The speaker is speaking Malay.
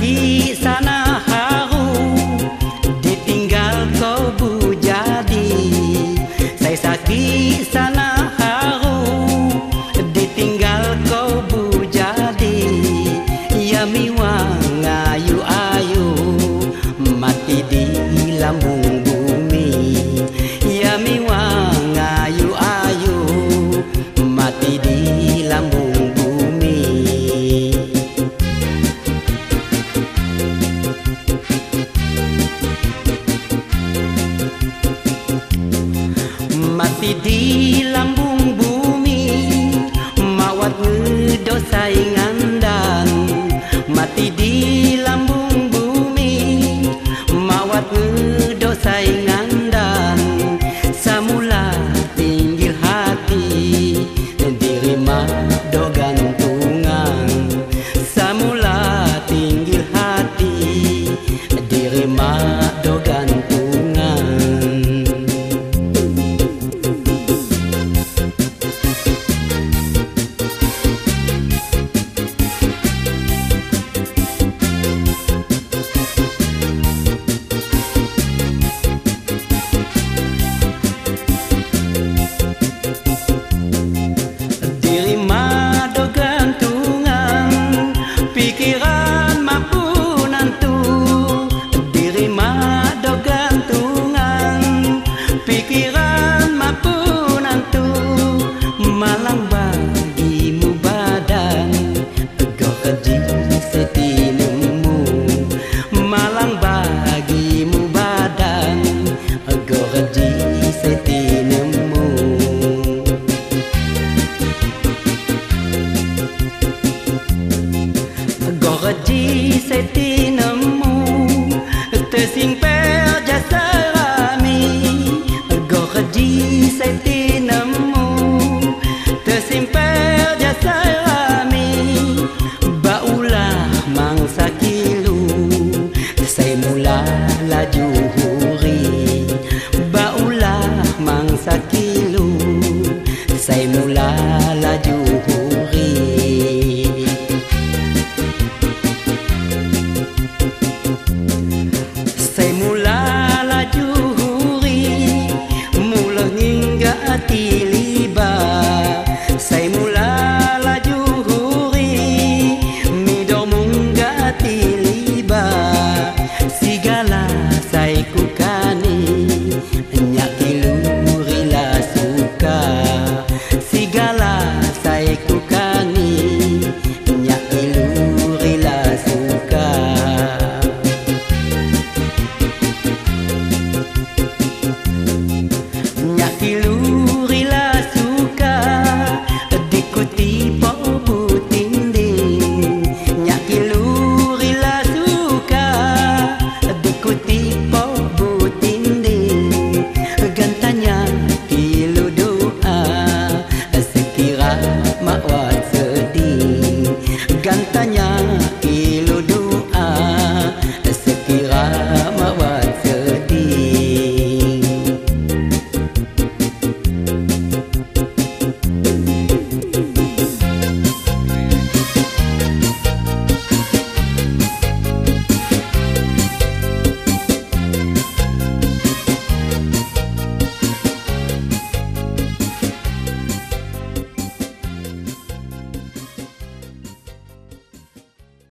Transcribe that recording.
第三 đô sai Saya mula laju huri Baulah mangsa kilu. Saya mula laju huri